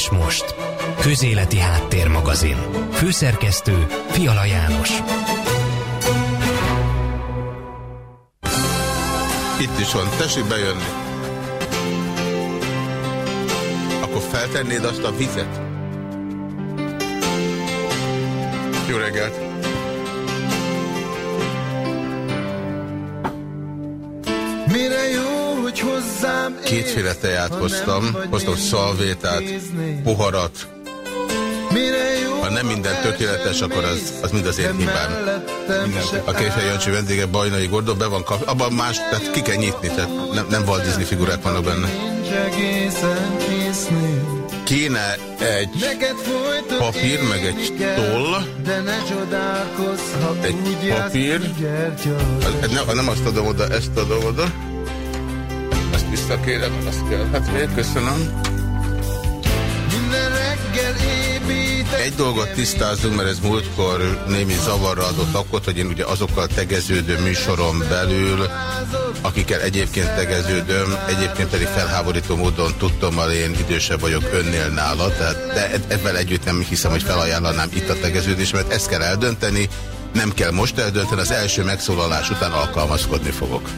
és most. Közéleti Háttérmagazin. Főszerkesztő Fiala János. Itt is van. Tessék bejönni. Akkor feltennéd azt a vizet? Jó reggelt! Kétféle teját hoztam. Hoztam szalvétát, poharat. Ha nem minden tökéletes, akkor az, az mind az én hibám. A Kéfej Jancsi vendége Bajnai Gordon be van kap... Abban más, tehát ki kell nyitni, tehát nem, nem Walt Disney figurák vannak benne. Kéne egy papír, meg egy toll. Egy papír. Nem, nem azt adom oda, ezt adom oda. Visszakérem, azt kell. Hát miért köszönöm. Egy dolgot tisztázunk, mert ez múltkor némi zavarra adott akkor, hogy én ugye azokkal tegeződő műsoron belül, akikkel egyébként tegeződöm, egyébként pedig felháborító módon tudtam, hogy én idősebb vagyok önnél nála, tehát de ebben együtt nem hiszem, hogy felajánlanám itt a tegeződés, mert ezt kell eldönteni, nem kell most eldönteni, az első megszólalás után alkalmazkodni fogok.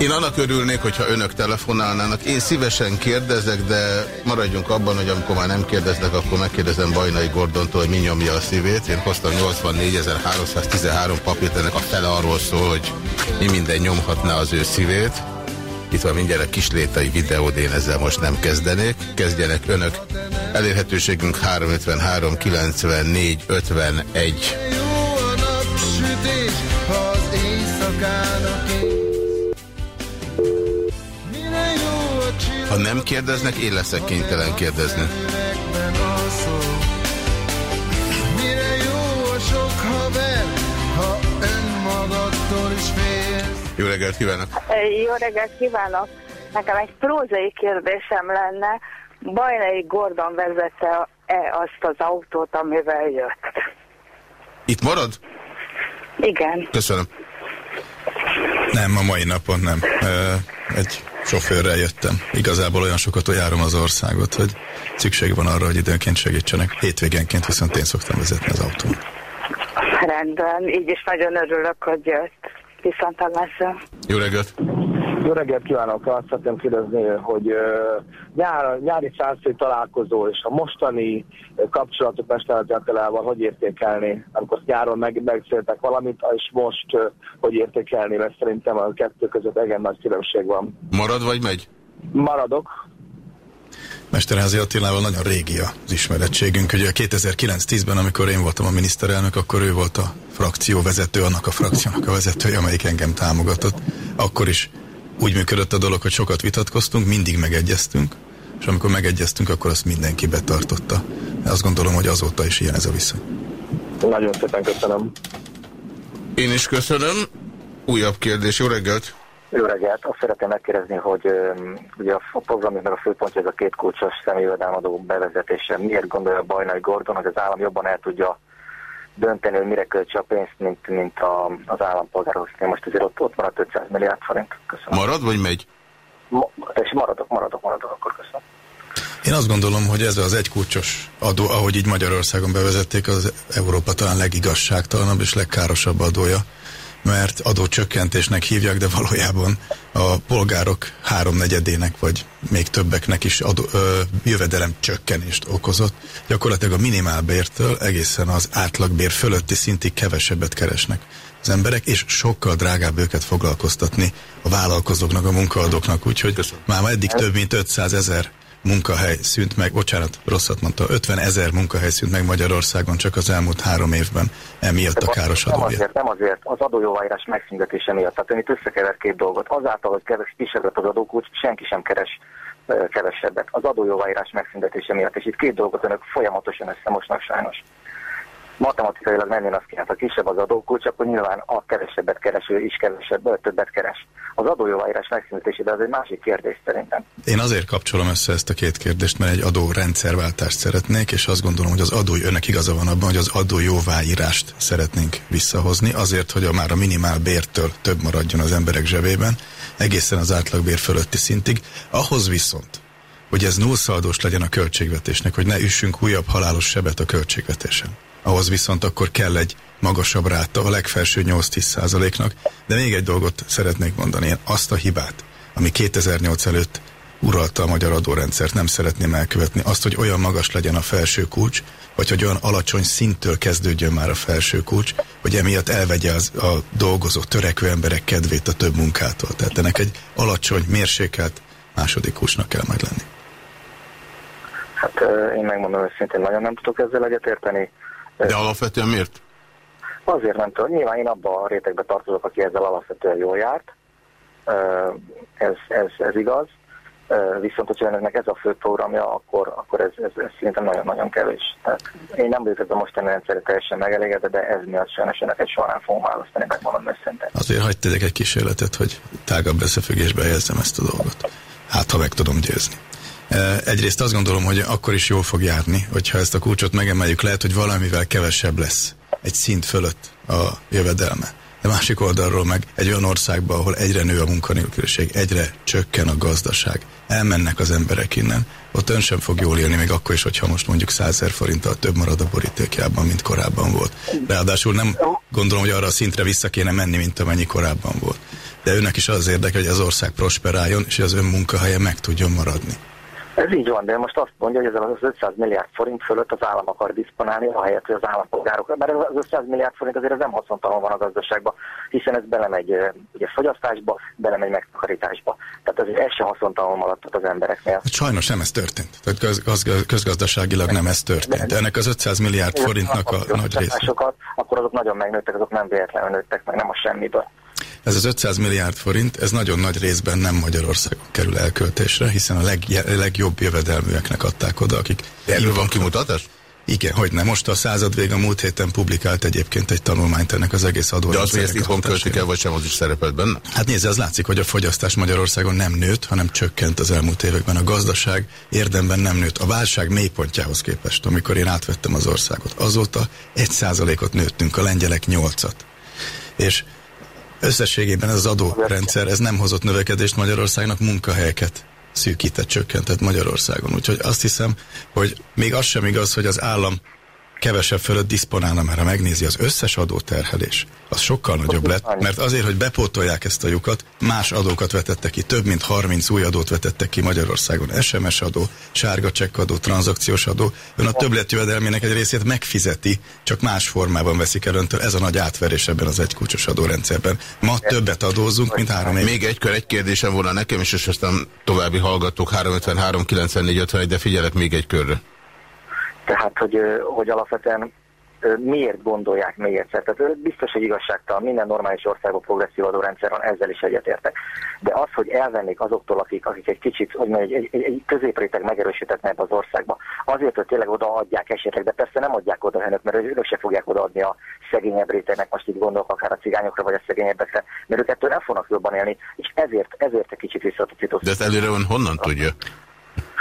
Én annak örülnék, hogyha önök telefonálnának. Én szívesen kérdezek, de maradjunk abban, hogy amikor már nem kérdeznek, akkor megkérdezem Bajnai Gordontól, hogy mi nyomja a szívét. Én hoztam 84.313 papírt, ennek a fele arról szól, hogy mi minden nyomhatná az ő szívét. Itt van mindjárt a kislétai videó, de én ezzel most nem kezdenék. Kezdjenek önök. Elérhetőségünk 353 94 51. Ha nem kérdeznek, én leszek kénytelen kérdezni. Jó reggelt kívánok! Jó reggelt kívánok! Nekem egy prózai kérdésem lenne. Bajnai Gordon vezette-e azt az autót, amivel jött? Itt marad? Igen. Köszönöm. Nem, a mai napon nem. Egy sofőrrel jöttem. Igazából olyan sokat járom az országot, hogy szükség van arra, hogy időnként segítsenek. Hétvégenként viszont én szoktam vezetni az autón. Rendben, így is nagyon örülök, hogy jött. Viszont hallásra. Jó reggelt! Jó reggelt kívánok! Azt szeretném kérdezni, hogy nyár, nyári százszék találkozó és a mostani kapcsolatok Mesterhatjátelával hogy értékelni? Amikor nyáron meg, megszéltek valamit, és most hogy értékelni, mert szerintem a kettő között igen nagy különbség van. Marad vagy megy? Maradok. Mesterházi Attilával nagyon régi az ismerettségünk. Ugye 2009-10-ben, amikor én voltam a miniszterelnök, akkor ő volt a frakció vezető, annak a frakciónak a vezetője, amelyik engem támogatott. Akkor is úgy működött a dolog, hogy sokat vitatkoztunk, mindig megegyeztünk, és amikor megegyeztünk, akkor azt mindenki betartotta. Azt gondolom, hogy azóta is ilyen ez a viszony. Nagyon szépen köszönöm. Én is köszönöm. Újabb kérdés. Jó reggelt! Jó reggelt! Azt szeretném megkérdezni, hogy um, ugye a programjunknak a főpontja ez a két kulcsos személyjövedelmadó bevezetése. Miért gondolja Bajnai Gordon, hogy az állam jobban el tudja dönteni, hogy mire költse a pénzt, mint, mint a, az állampolgárhoz. Most azért ott, ott maradt 500 milliárd forint. Köszönöm. Marad vagy megy? Ma, és maradok, maradok, maradok, akkor köszönöm. Én azt gondolom, hogy ez az egykulcsos adó, ahogy így Magyarországon bevezették, az Európa talán legigazságtalanabb és legkárosabb adója mert adócsökkentésnek hívják, de valójában a polgárok háromnegyedének, vagy még többeknek is adó, ö, jövedelem csökkenést okozott. Gyakorlatilag a minimálbértől egészen az átlagbér fölötti szintig kevesebbet keresnek az emberek, és sokkal drágább őket foglalkoztatni a vállalkozóknak, a munkaadóknak, úgyhogy Köszönöm. már eddig több mint 500 ezer munkahely szűnt meg, bocsánat, rosszat mondta, 50 ezer munkahely szűnt meg Magyarországon csak az elmúlt három évben, emiatt a káros adó. Nem azért, nem azért, az adójóváírás megszüntetése miatt. Tehát ön itt összekever két dolgot. Azáltal, hogy keves kisebbet az adókulcs, senki sem keres kevesebbet. Az adójóváírás megszüntetése miatt. És itt két dolgot önök folyamatosan összemosnak sajnos matematikailag menni azt kéne, ha kisebb az adókulcs, akkor nyilván a kevesebbet kereső is kevesebb, többet keres. Az adójóváírás megszüntetésében ez egy másik kérdés szerintem. Én azért kapcsolom össze ezt a két kérdést, mert egy adórendszerváltást szeretnék, és azt gondolom, hogy az adó, önnek igaza van abban, hogy az adójóváírást szeretnénk visszahozni, azért, hogy a már a minimál bértől több maradjon az emberek zsebében, egészen az átlagbér fölötti szintig. Ahhoz viszont, hogy ez nullszaldós legyen a költségvetésnek, hogy ne üssünk újabb halálos sebet a költségvetésen. Ahhoz viszont akkor kell egy magasabb ráta, a legfelső 8-10 százaléknak. De még egy dolgot szeretnék mondani, én azt a hibát, ami 2008 előtt uralta a magyar adórendszert, nem szeretném elkövetni. Azt, hogy olyan magas legyen a felső kulcs, vagy hogy olyan alacsony szinttől kezdődjön már a felső kulcs, hogy emiatt elvegye az, a dolgozó, törekvő emberek kedvét a több munkától. Tehát ennek egy alacsony, mérsékelt második kulcsnak kell majd lenni. Hát én megmondom őszintén, nagyon nem tudok ezzel egyetérteni. De alapvetően miért? Azért nem tudom. Nyilván én abban a rétegbe tartozok, aki ezzel alapvetően jól járt. Ez, ez, ez igaz. Viszont, hogyha önöknek ez a fő programja, akkor, akkor ez, ez, ez szerintem nagyon-nagyon kevés. Tehát én nem vagyok a mostani rendszerre teljesen megelégedve, de ez miatt sajnos önöket soha nem fogom választani, megmondom őszintén. Azért hagyd tegyek egy kísérletet, hogy tágabb összefüggésbe helyezzem ezt a dolgot. Hát, ha meg tudom győzni. Egyrészt azt gondolom, hogy akkor is jól fog járni, hogyha ezt a kulcsot megemeljük, lehet, hogy valamivel kevesebb lesz egy szint fölött a jövedelme. De másik oldalról meg egy olyan országban, ahol egyre nő a munkanélküliség, egyre csökken a gazdaság, elmennek az emberek innen, ott ön sem fog jól élni, még akkor is, hogyha most mondjuk 100 forinttal több marad a borítékjában, mint korábban volt. Ráadásul nem gondolom, hogy arra a szintre vissza kéne menni, mint amennyi korábban volt. De önnek is az érdeke, hogy az ország prosperáljon, és az ön munkahelye meg tudjon maradni. Ez így van, de most azt mondja, hogy ezzel az 500 milliárd forint fölött az állam akar diszponálni, ahelyett, hogy az állampolgárok, mert az 500 milliárd forint azért ez nem haszontalan van a gazdaságban, hiszen ez belemegy ugye fogyasztásba, belemegy megtakarításba. Tehát ez, ez se haszontalan maradt az embereknél. Hát sajnos nem ez történt. Tehát köz, köz, közgazdaságilag nem ez történt. De ennek az 500 milliárd forintnak a, a nagy része. Akkor azok nagyon megnőttek, azok nem véletlenül nőttek meg, nem a semmiből. Ez az 500 milliárd forint, ez nagyon nagy részben nem Magyarországon kerül elköltésre, hiszen a leg, legjobb jövedelműeknek adták oda, akik... Erről van kimutatás? Igen, hogy nem. Most a század vég a múlt héten publikált egyébként egy tanulmányt ennek az egész adó. De az, hogy ezt itthon költik el, vagy sem, az is szerepelt benne? Hát nézze, az látszik, hogy a fogyasztás Magyarországon nem nőtt, hanem csökkent az elmúlt években. A gazdaság érdemben nem nőtt. A válság mélypontjához képest, amikor én átvettem az országot. Azóta egy százalékot nőttünk, a lengyelek nyolcat. És Összességében ez az adórendszer, ez nem hozott növekedést Magyarországnak, munkahelyeket szűkített, csökkentett Magyarországon. Úgyhogy azt hiszem, hogy még az sem igaz, hogy az állam kevesebb fölött diszponálna, mert ha megnézi az összes adóterhelés, az sokkal nagyobb lett, mert azért, hogy bepótolják ezt a lyukat, más adókat vetettek ki, több mint 30 új adót vetettek ki Magyarországon. SMS adó, sárga csekkadó, tranzakciós adó. Ön a többletjövedelmének egy részét megfizeti, csak más formában veszik el öntől. Ez a nagy átverés ebben az egykulcsos adórendszerben. Ma többet adózunk, mint három év. Még egy kör, egy kérdésem volna nekem, és aztán további hallgatók 353 94 51, de figyelek még egy körre. Tehát, hogy, hogy alapvetően miért gondolják még egyszer. Tehát biztos, hogy igazságtalan, minden normális országok progresszív adórendszer van, ezzel is egyetértek. De az, hogy elvennék azoktól, akik, akik egy kicsit, hogy egy, egy, egy, egy középréteg megerősítetne az országba, azért, hogy tényleg odaadják esetleg, de persze nem adják oda önök, mert ők se fogják odaadni a szegényebb rétegnek, most így gondolok akár a cigányokra vagy a szegényebbekre, mert ők ettől nem fognak jobban élni, és ezért, ezért egy kicsit visszatacított. De ezt előre ön honnan tudja?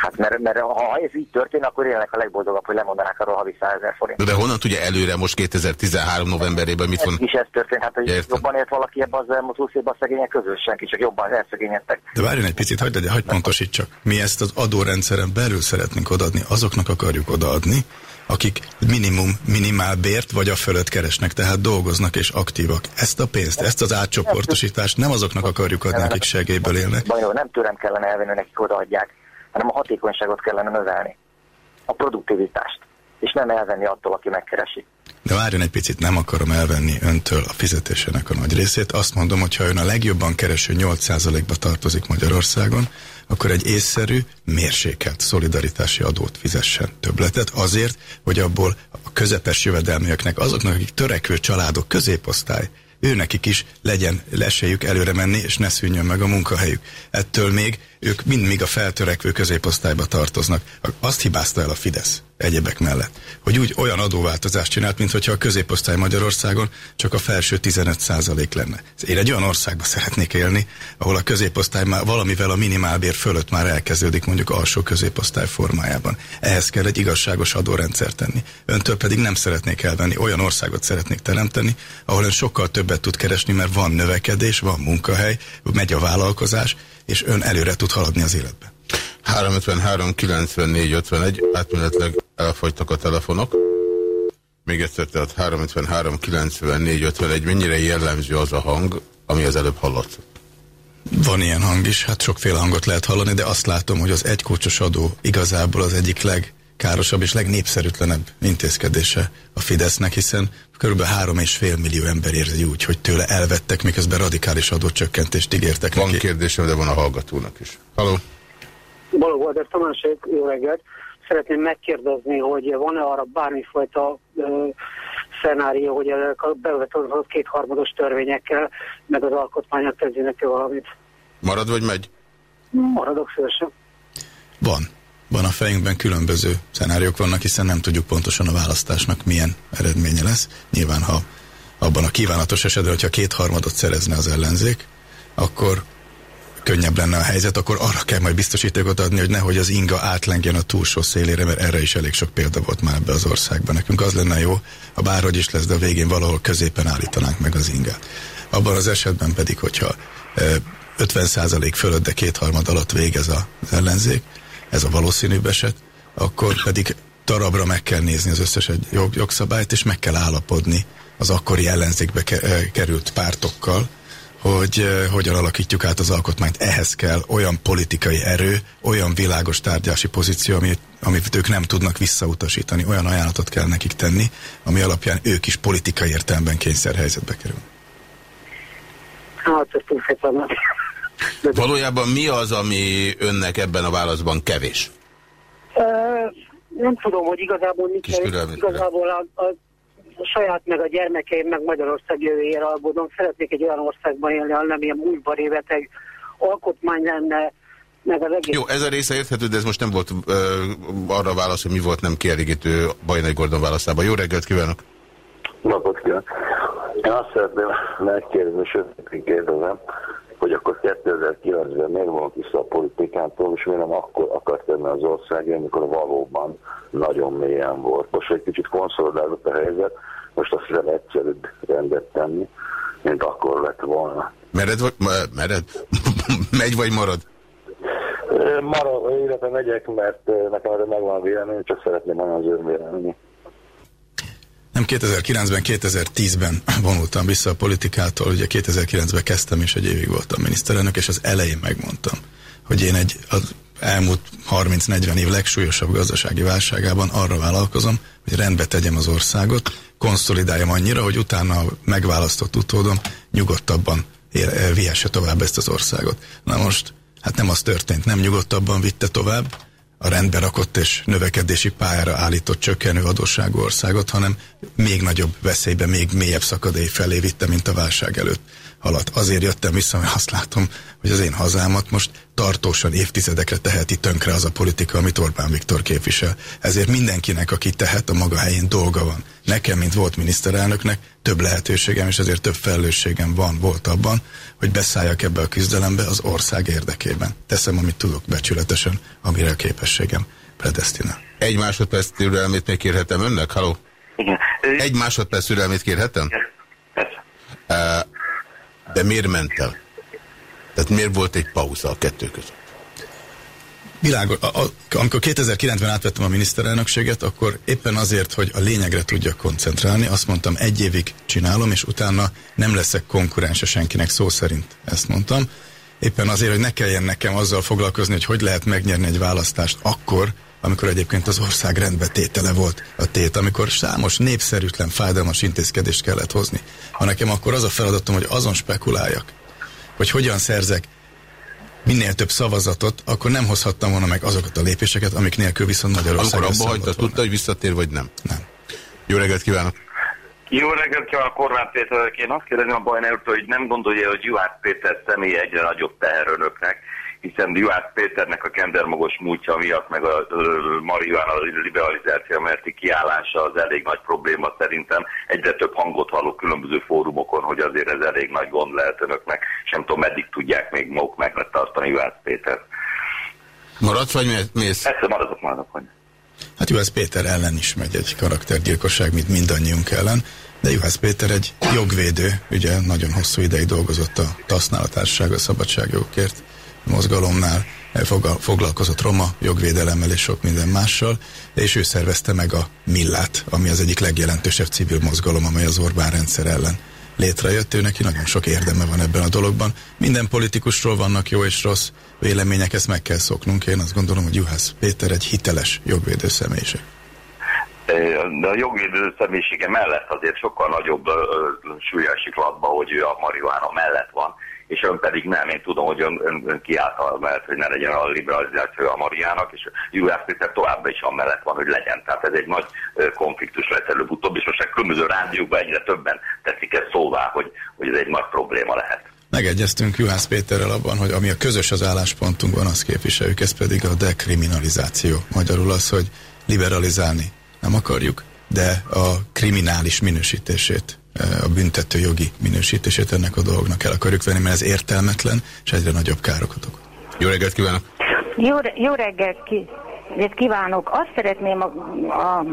Hát mert, mert ha ez így történik, akkor élnek a legboldogabb, hogy lemondanák arról havi 100 ezer forint. De honnan tudja előre most 2013 novemberében mit van? is ez történt, hát hogy Értem. jobban élt valaki ebben az elmúlt 20 évben a szegények közül, senki csak jobban elszegényedtek. De várjon egy picit, hagyd, hagyd pontosítsak. Mi ezt az adórendszeren belül szeretnénk odaadni, azoknak akarjuk odaadni, akik minimum, minimál bért vagy a fölött keresnek, tehát dolgoznak és aktívak. Ezt a pénzt, ezt az átcsoportosítást nem azoknak akarjuk adni, akik segélyből élnek. Bajó, nem tőlem kellene elvenni, nekik odaadják hanem a hatékonyságot kellene növelni, a produktivitást, és nem elvenni attól, aki megkeresi. De várjon egy picit, nem akarom elvenni öntől a fizetésének a nagy részét. Azt mondom, hogy ha ön a legjobban kereső 8%-ba tartozik Magyarországon, akkor egy észszerű, mérsékelt szolidaritási adót fizessen többletet azért, hogy abból a közepes jövedelműeknek, azoknak, akik törekvő családok, középosztály, őnekik is legyen esélyük előre menni, és ne szűnjön meg a munkahelyük. Ettől még ők mind még a feltörekvő középosztályba tartoznak. Azt hibázta el a Fidesz egyebek mellett, hogy úgy olyan adóváltozást csinált, mintha a középosztály Magyarországon csak a felső 15 százalék lenne. Én egy olyan országba szeretnék élni, ahol a középosztály már valamivel a minimálbér fölött már elkezdődik mondjuk alsó középosztály formájában. Ehhez kell egy igazságos adórendszer tenni. Öntől pedig nem szeretnék elvenni, olyan országot szeretnék teremteni, ahol ön sokkal többet tud keresni, mert van növekedés, van munkahely, megy a vállalkozás, és ön előre tud haladni az életbe. 353 94 51, átmenetleg elfogytak a telefonok. Még egyszer, tehát 353 94 51, mennyire jellemző az a hang, ami az előbb hallott? Van ilyen hang is, hát sokféle hangot lehet hallani, de azt látom, hogy az egykócsos adó igazából az egyik legkárosabb és legnépszerűtlenebb intézkedése a Fidesznek, hiszen kb. 3,5 millió ember érzi úgy, hogy tőle elvettek, miközben radikális adócsökkentést ígértek Van neki. kérdésem, de van a hallgatónak is. Halló? Balogh Walter Tamás, jó reggelt. Szeretném megkérdezni, hogy van-e arra bármifajta ö, szenárió, hogy bevetett kétharmados törvényekkel, meg az alkotmányok kezdjenek valamit. Marad vagy megy? Maradok szívesen. Van. Van a fejünkben különböző szenáriók vannak, hiszen nem tudjuk pontosan a választásnak milyen eredménye lesz. Nyilván, ha abban a kívánatos esetben, hogyha kétharmadot szerezne az ellenzék, akkor könnyebb lenne a helyzet, akkor arra kell majd biztosítékot adni, hogy nehogy az inga átlengjen a túlsó szélére, mert erre is elég sok példa volt már ebbe az országban. Nekünk az lenne jó, ha bárhogy is lesz, de a végén valahol középen állítanánk meg az ingát. Abban az esetben pedig, hogyha eh, 50% fölött, de kétharmad alatt végez az ellenzék, ez a valószínűbb eset, akkor pedig darabra meg kell nézni az összes jog, jogszabályt, és meg kell állapodni az akkori ellenzékbe ke, került pártokkal, hogy hogyan alakítjuk át az alkotmányt. Ehhez kell olyan politikai erő, olyan világos tárgyási pozíció, amit, amit ők nem tudnak visszautasítani. Olyan ajánlatot kell nekik tenni, ami alapján ők is politikai értelemben kényszerhelyzetbe kerülnek. Hát, ez túl szépen. Valójában mi az, ami önnek ebben a válaszban kevés? Nem tudom, hogy igazából mit Kis kell, igazából a, a, a saját meg a gyermekeim meg Magyarország jövőjére aggódom. Szeretnék egy olyan országban élni, ahol nem ilyen múltba réveteg alkotmány lenne, meg az egész Jó, ez a része érthető, de ez most nem volt ö, arra válasz, hogy mi volt nem kielégítő Bajnai Gordon válaszában. Jó reggelt kívánok! Napot kívánok! Én azt szeretném megkérdezni, sőt, kérdezem, hogy akkor 2009-ben miért vonult vissza a politikától, és miért nem akkor akart tenni az ország, amikor valóban nagyon mélyen volt. Most egy kicsit konszolidálott a helyzet, most azt hiszem egyszerűbb rendet tenni, mint akkor lett volna. Mered vagy? me- Mered? Megy vagy marad? Marad, illetve megyek, mert nekem erre megvan a vélemény, csak szeretném nagyon az önvélemény. Nem 2009-ben, 2010-ben vonultam vissza a politikától, ugye 2009-ben kezdtem, és egy évig voltam miniszterelnök, és az elején megmondtam, hogy én egy az elmúlt 30-40 év legsúlyosabb gazdasági válságában arra vállalkozom, hogy rendbe tegyem az országot, konszolidáljam annyira, hogy utána megválasztott utódom nyugodtabban eh, vihesse tovább ezt az országot. Na most, hát nem az történt, nem nyugodtabban vitte tovább, a rendbe rakott és növekedési pályára állított csökkenő adósságú országot, hanem még nagyobb veszélybe, még mélyebb szakadély felé vitte, mint a válság előtt haladt. Azért jöttem vissza, mert azt látom, hogy az én hazámat most tartósan évtizedekre teheti tönkre az a politika, amit Orbán Viktor képvisel. Ezért mindenkinek, aki tehet, a maga helyén dolga van. Nekem, mint volt miniszterelnöknek, több lehetőségem és ezért több felelősségem van, volt abban, hogy beszálljak ebbe a küzdelembe az ország érdekében. Teszem, amit tudok becsületesen, amire a képességem predestinál. Egy másodperc türelmét még kérhetem önnek? Haló? Igen. Egy másodperc türelmét kérhetem? Uh, de miért ment el? Tehát miért volt egy pauza a kettő között? Világos, a, a, amikor 2009-ben átvettem a miniszterelnökséget, akkor éppen azért, hogy a lényegre tudjak koncentrálni, azt mondtam, egy évig csinálom, és utána nem leszek konkurense senkinek, szó szerint ezt mondtam. Éppen azért, hogy ne kelljen nekem azzal foglalkozni, hogy hogy lehet megnyerni egy választást akkor, amikor egyébként az ország rendbetétele volt a tét, amikor számos népszerűtlen, fájdalmas intézkedést kellett hozni. Ha nekem akkor az a feladatom, hogy azon spekuláljak, hogy hogyan szerzek minél több szavazatot, akkor nem hozhattam volna meg azokat a lépéseket, amik nélkül viszont Magyarország Amikor abba hagyta, volna. tudta, hogy visszatér, vagy nem? Nem. Jó reggelt kívánok! Jó reggelt kívánok, Korván Péter. Én azt kérdezem a Bajnáltól, hogy nem gondolja, hogy Juhász Péter személye egyre nagyobb teher önöknek, hiszen Juhász Péternek a kendermagos múltja miatt, meg a ö, Marihuana liberalizáció merti kiállása az elég nagy probléma szerintem. Egyre több hangot hallok különböző fórumokon, hogy azért ez elég nagy gond lehet önöknek, és nem tudom, meddig tudják még maguk megtartani Juhász Péter. Maradsz, vagy mész-? Persze maradok, maradok, hogy Hát Juhász Péter ellen is megy egy karaktergyilkosság, mint mindannyiunk ellen, de Juhász Péter egy jogvédő, ugye nagyon hosszú ideig dolgozott a Tasznállatárság a szabadságjogokért, mozgalomnál, foglalkozott roma jogvédelemmel és sok minden mással, és ő szervezte meg a Millát, ami az egyik legjelentősebb civil mozgalom, amely az Orbán rendszer ellen létrejött. Ő neki nagyon sok érdeme van ebben a dologban. Minden politikusról vannak jó és rossz vélemények, ezt meg kell szoknunk. Én azt gondolom, hogy Juhász Péter egy hiteles jogvédő személyiség de a jogvédő személyisége mellett azért sokkal nagyobb súlyos siklatba, hogy ő a marihuána mellett van, és ön pedig nem. Én tudom, hogy ön, ön, ön kiállt mellett, hogy ne legyen a liberalizáció a mariának, és Juhász Péter továbbra is mellett van, hogy legyen. Tehát ez egy nagy konfliktus lesz előbb-utóbb, és most a különböző rádiókban egyre többen teszik ezt szóvá, hogy, hogy ez egy nagy probléma lehet. Megegyeztünk Juhász Péterrel abban, hogy ami a közös az álláspontunkban, azt képviseljük, ez pedig a dekriminalizáció. Magyarul az, hogy liberalizálni nem akarjuk, de a kriminális minősítését, a büntető jogi minősítését ennek a dolognak el akarjuk venni, mert ez értelmetlen, és egyre nagyobb károkat okoz. Jó reggelt kívánok! Jó, jó reggelt ki, kívánok! Azt szeretném, a, a,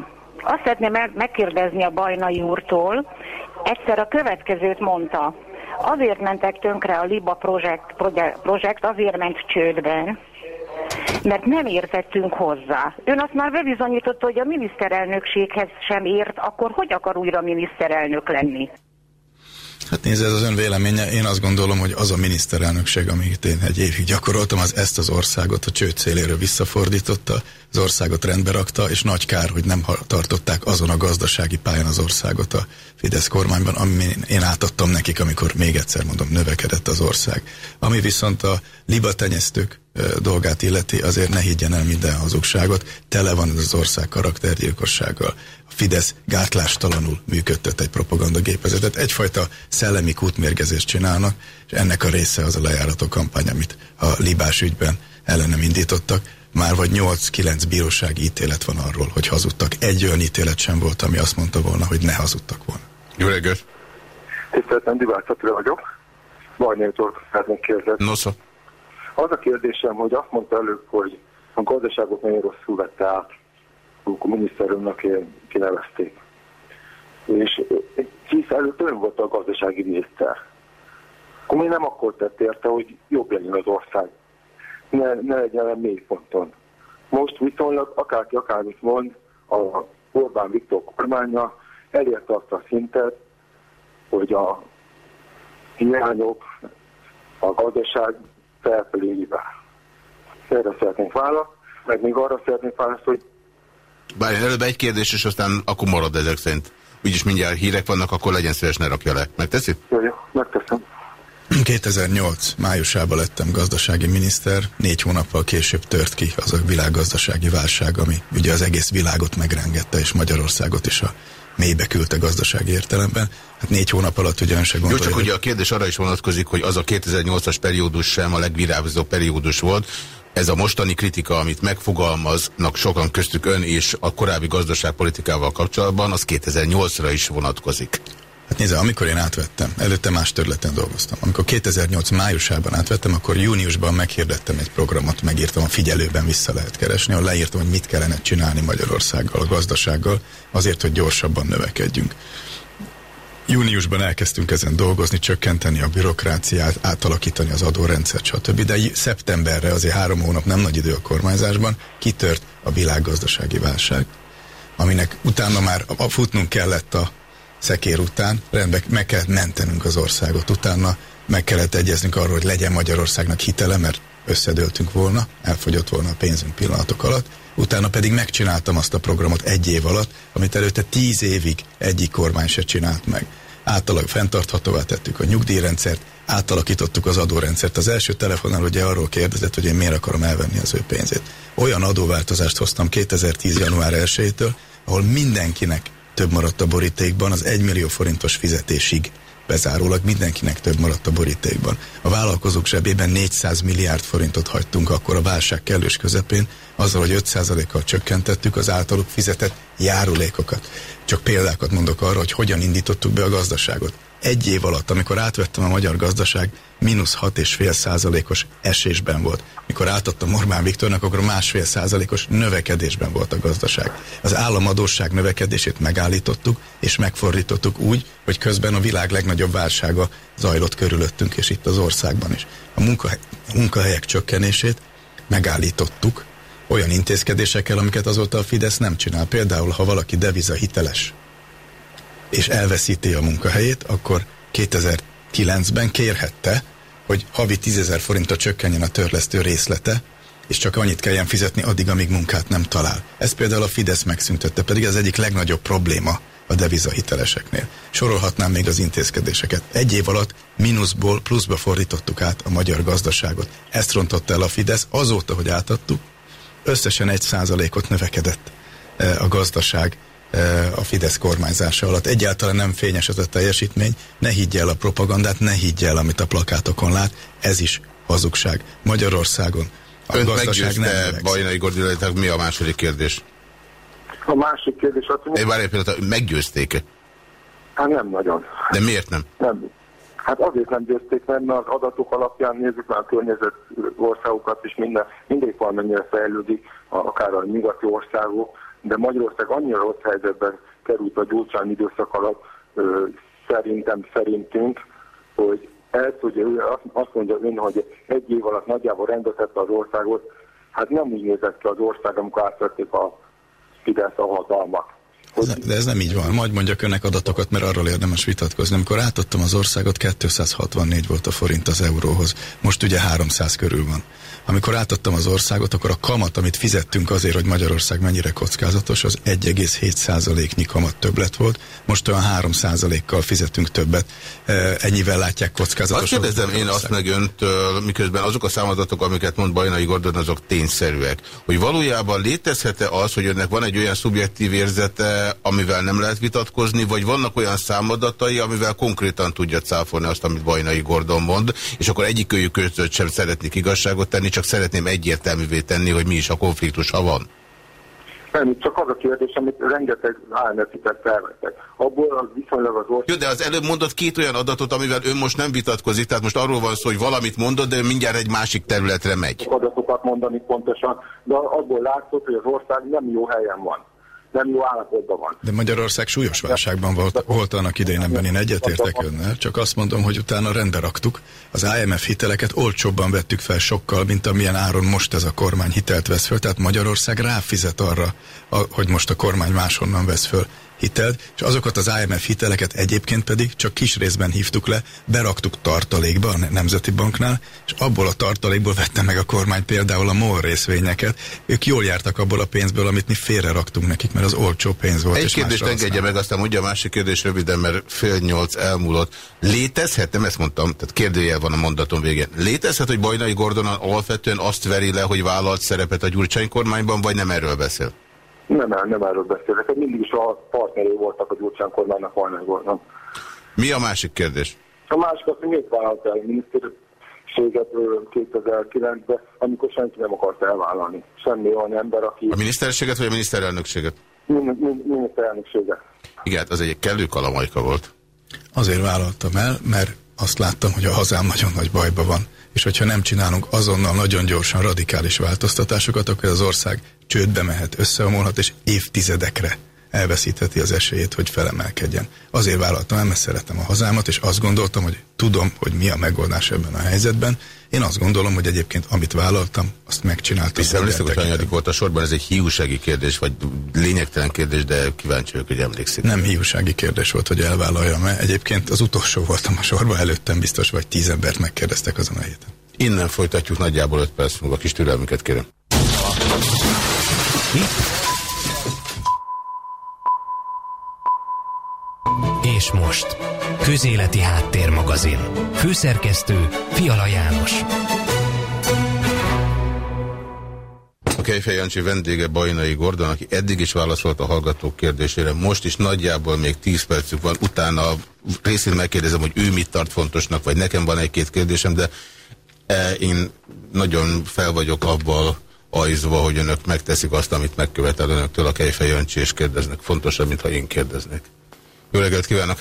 azt szeretném megkérdezni a Bajnai úrtól, egyszer a következőt mondta, azért mentek tönkre a Liba projekt, projekt azért ment csődbe, mert nem értettünk hozzá. Ön azt már bebizonyította, hogy a miniszterelnökséghez sem ért, akkor hogy akar újra miniszterelnök lenni? Hát nézd, ez az ön véleménye. Én azt gondolom, hogy az a miniszterelnökség, amit én egy évig gyakoroltam, az ezt az országot a csőd céléről visszafordította, az országot rendbe rakta, és nagy kár, hogy nem tartották azon a gazdasági pályán az országot a Fidesz kormányban, ami én átadtam nekik, amikor még egyszer mondom, növekedett az ország. Ami viszont a liba tenyesztők dolgát illeti, azért ne higgyen el minden hazugságot, tele van ez az ország karaktergyilkossággal. A Fidesz gátlástalanul működtet egy propagandagépezetet, egyfajta szellemi kútmérgezést csinálnak, és ennek a része az a lejárató kampány, amit a libás ügyben ellenem indítottak. Már vagy 8-9 bírósági ítélet van arról, hogy hazudtak. Egy olyan ítélet sem volt, ami azt mondta volna, hogy ne hazudtak volna. Jó reggelt! Tiszteltem, Divács vagyok. Bajnétól szeretnék kérdezni. Nosza. Az a kérdésem, hogy azt mondta előbb, hogy a gazdaságot nagyon rosszul vette át, amikor miniszterünknek kinevezték. És hisz előtt ön volt a gazdasági miniszter. Akkor mi nem akkor tett érte, hogy jobb legyen az ország. Ne, ne legyen a mély ponton. Most viszonylag akárki akármit mond, a Orbán Viktor kormánya elérte azt a szintet, hogy a hiányok, a gazdaság felfelé hibá. Erre szeretnénk választ, meg még arra szeretnénk választ, hogy... Bár előbb egy kérdés, és aztán akkor marad ezek szerint. Úgyis mindjárt hírek vannak, akkor legyen szíves, ne rakja le. Megteszi? Jó, jó, megteszem. 2008 májusában lettem gazdasági miniszter, négy hónappal később tört ki az a világgazdasági válság, ami ugye az egész világot megrengette, és Magyarországot is a mélybe küldte gazdasági értelemben. Hát négy hónap alatt ugyan se gondolja. Jó, csak hogy... ugye a kérdés arra is vonatkozik, hogy az a 2008-as periódus sem a legvirágzó periódus volt. Ez a mostani kritika, amit megfogalmaznak sokan köztük ön és a korábbi gazdaságpolitikával kapcsolatban, az 2008-ra is vonatkozik. Hát nézze, amikor én átvettem, előtte más területen dolgoztam. Amikor 2008 májusában átvettem, akkor júniusban meghirdettem egy programot, megírtam a figyelőben vissza lehet keresni, ahol leírtam, hogy mit kellene csinálni Magyarországgal, a gazdasággal, azért, hogy gyorsabban növekedjünk. Júniusban elkezdtünk ezen dolgozni, csökkenteni a bürokráciát, átalakítani az adórendszert, stb. De szeptemberre, azért három hónap nem nagy idő a kormányzásban, kitört a világgazdasági válság, aminek utána már futnunk kellett a szekér után, rendbe meg kellett mentenünk az országot. Utána meg kellett egyeznünk arról, hogy legyen Magyarországnak hitele, mert összedöltünk volna, elfogyott volna a pénzünk pillanatok alatt. Utána pedig megcsináltam azt a programot egy év alatt, amit előtte tíz évig egyik kormány se csinált meg. Átalag fenntarthatóvá tettük a nyugdíjrendszert, átalakítottuk az adórendszert. Az első telefonnál ugye arról kérdezett, hogy én miért akarom elvenni az ő pénzét. Olyan adóváltozást hoztam 2010. január 1-től, ahol mindenkinek több maradt a borítékban, az 1 millió forintos fizetésig bezárólag mindenkinek több maradt a borítékban. A vállalkozók zsebében 400 milliárd forintot hagytunk akkor a válság kellős közepén, azzal, hogy 5%-kal csökkentettük az általuk fizetett járulékokat. Csak példákat mondok arra, hogy hogyan indítottuk be a gazdaságot. Egy év alatt, amikor átvettem a magyar gazdaság, mínusz 6,5 százalékos esésben volt. Mikor átadtam Orbán Viktornak, akkor másfél százalékos növekedésben volt a gazdaság. Az államadóság növekedését megállítottuk, és megfordítottuk úgy, hogy közben a világ legnagyobb válsága zajlott körülöttünk, és itt az országban is. A munkahely, a munkahelyek csökkenését megállítottuk, olyan intézkedésekkel, amiket azóta a Fidesz nem csinál. Például, ha valaki deviza hiteles, és elveszíti a munkahelyét, akkor 2009-ben kérhette, hogy havi 10 forintra csökkenjen a törlesztő részlete, és csak annyit kelljen fizetni addig, amíg munkát nem talál. Ez például a Fidesz megszüntette, pedig az egyik legnagyobb probléma a devizahiteleseknél. Sorolhatnám még az intézkedéseket. Egy év alatt mínuszból pluszba fordítottuk át a magyar gazdaságot. Ezt rontotta el a Fidesz azóta, hogy átadtuk. Összesen egy százalékot növekedett eh, a gazdaság a Fidesz kormányzása alatt. Egyáltalán nem fényes az a teljesítmény, ne higgye el a propagandát, ne higgye el, amit a plakátokon lát, ez is hazugság. Magyarországon a Önt gazdaság nem Bajnai Gordiletek, mi a második kérdés? A másik kérdés az, hogy... Várj egy pillanat, meggyőzték-e? Hát nem nagyon. De miért nem? Nem. Hát azért nem győzték, mert az adatok alapján nézzük már a környezet országokat, és minden, mindig valamennyire fejlődik, akár a nyugati országok, de Magyarország annyira rossz helyzetben került a gyurcsány időszak alatt, ö, szerintem, szerintünk, hogy ez, hogy ő azt mondja ön, hogy egy év alatt nagyjából rendezette az országot, hát nem úgy nézett ki az ország, amikor átvették a Fidesz a hatalmat. De ez nem így van. Majd mondjak önnek adatokat, mert arról érdemes vitatkozni. Amikor átadtam az országot, 264 volt a forint az euróhoz. Most ugye 300 körül van. Amikor átadtam az országot, akkor a kamat, amit fizettünk azért, hogy Magyarország mennyire kockázatos, az 1,7%-nyi kamat többlet volt. Most olyan 3%-kal fizetünk többet. E, ennyivel látják kockázatos. Azt kérdezem én azt meg öntől, miközben azok a számadatok, amiket mond Bajnai Gordon, azok tényszerűek. Hogy valójában létezhet-e az, hogy önnek van egy olyan szubjektív érzete, amivel nem lehet vitatkozni, vagy vannak olyan számadatai, amivel konkrétan tudja cáfolni azt, amit Bajnai Gordon mond, és akkor egyikőjük között sem szeretnék igazságot tenni, csak szeretném egyértelművé tenni, hogy mi is a konfliktus, ha van. Nem, csak az a kérdés, amit rengeteg AMF-itet felvettek. Abból az viszonylag az ország... Jó, de az előbb mondott két olyan adatot, amivel ön most nem vitatkozik, tehát most arról van szó, hogy valamit mondott, de mindjárt egy másik területre megy. Adatokat mondani pontosan, de abból látszott, hogy az ország nem jó helyen van nem jó állapotban van. De Magyarország súlyos válságban volt, volt annak idején, ebben én egyetértek önnel, csak azt mondom, hogy utána rendbe raktuk. Az IMF hiteleket olcsóbban vettük fel sokkal, mint amilyen áron most ez a kormány hitelt vesz föl, tehát Magyarország ráfizet arra, hogy most a kormány máshonnan vesz föl hitelt, és azokat az IMF hiteleket egyébként pedig csak kis részben hívtuk le, beraktuk tartalékba a Nemzeti Banknál, és abból a tartalékból vette meg a kormány például a MOL részvényeket. Ők jól jártak abból a pénzből, amit mi félre raktunk nekik, mert az olcsó pénz volt. Egy kérdést engedje meg, aztán mondja a másik kérdés röviden, mert fél nyolc elmúlott. Létezhet, nem ezt mondtam, tehát kérdőjel van a mondatom végén. Létezhet, hogy Bajnai Gordonan alapvetően azt veri le, hogy vállalt szerepet a Gyurcsány kormányban, vagy nem erről beszél? Nem, nem erről beszélek. Mindig is a partneré voltak a Gyurcsán kormánynak Vajnán Mi a másik kérdés? A másik az, hogy miért vállalt el a miniszterséget 2009-ben, amikor senki nem akart elvállalni. Semmi olyan ember, aki... A miniszterséget vagy a miniszterelnökséget? Miniszterelnökséget. Igen, hát az egy kellő kalamajka volt. Azért vállaltam el, mert azt láttam, hogy a hazám nagyon nagy bajba van, és hogyha nem csinálunk azonnal nagyon gyorsan radikális változtatásokat, akkor az ország csődbe mehet, összeomolhat, és évtizedekre elveszítheti az esélyét, hogy felemelkedjen. Azért vállaltam el, mert szeretem a hazámat, és azt gondoltam, hogy tudom, hogy mi a megoldás ebben a helyzetben. Én azt gondolom, hogy egyébként amit vállaltam, azt megcsináltam. Visszaemlékszem, hogy hanyadik volt a sorban, ez egy hiúsági kérdés, vagy lényegtelen kérdés, de kíváncsi vagyok, hogy emlékszik. Nem hiúsági kérdés volt, hogy elvállaljam mert Egyébként az utolsó voltam a sorban, előttem biztos, vagy tíz embert megkérdeztek azon a héten. Innen folytatjuk nagyjából öt perc múlva, kis türelmüket kérem. És most, Közéleti Háttérmagazin. Főszerkesztő Fiala János. A Kejfej Jancsi vendége Bajnai Gordon, aki eddig is válaszolt a hallgatók kérdésére, most is nagyjából még 10 percük van, utána részén megkérdezem, hogy ő mit tart fontosnak, vagy nekem van egy-két kérdésem, de e, én nagyon fel vagyok abban ajzva, hogy önök megteszik azt, amit megkövetel önöktől a Kejfej Jancsi, és kérdeznek. Fontosabb, mintha én kérdeznék. Jó reggelt kívánok!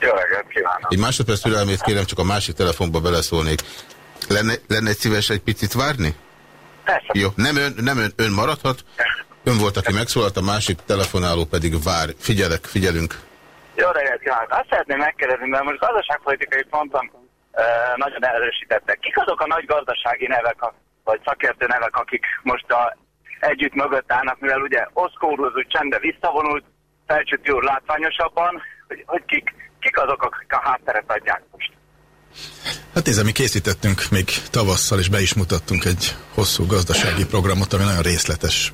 Jó reggelt! kívánok! Egy másodperc türelmét kérem, csak a másik telefonba beleszólnék. Lenne, lenne szíves egy picit várni? Persze. Jó, nem ön, nem ön, ön maradhat. Ön volt, aki megszólalt, a másik telefonáló pedig vár. Figyelek, figyelünk. Jó reggelt kívánok! Azt szeretném megkérdezni, mert most gazdaságpolitikai ponton e, nagyon erősítettek. Kik azok a nagy gazdasági nevek, vagy szakértő nevek, akik most a, együtt mögött állnak, mivel ugye Oszkó úr csendbe visszavonult, Felcsúti úr látványosabban, hogy, hogy kik, kik azok, akik a hátteret adják most? Hát nézd, mi készítettünk még tavasszal, és be is mutattunk egy hosszú gazdasági programot, ami nagyon részletes,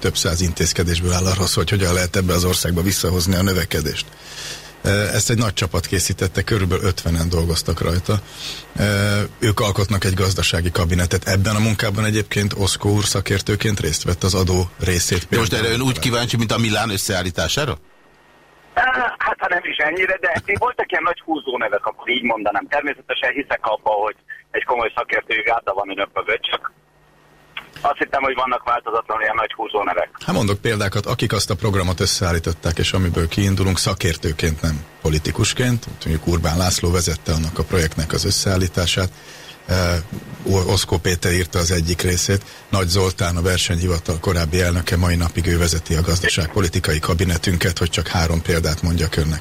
több száz intézkedésből áll szól, hogy hogyan lehet ebbe az országba visszahozni a növekedést. Ezt egy nagy csapat készítette, körülbelül 50-en dolgoztak rajta. Ők alkotnak egy gazdasági kabinetet. Ebben a munkában egyébként Oszkó úr szakértőként részt vett az adó részét. De most erre ön úgy kíváncsi, mint a Milán összeállítására? Hát ha nem is ennyire, de voltak ilyen nagy húzó nevek, akkor így mondanám. Természetesen hiszek abba, hogy egy komoly szakértői gárda van önök mögött, csak azt hittem, hogy vannak változatlan ilyen nagy húzó nevek. Hát mondok példákat, akik azt a programot összeállították, és amiből kiindulunk szakértőként, nem politikusként. Mondjuk Urbán László vezette annak a projektnek az összeállítását. Oszkó Péter írta az egyik részét. Nagy Zoltán, a versenyhivatal korábbi elnöke, mai napig ő vezeti a gazdaságpolitikai kabinetünket, hogy csak három példát mondjak önnek.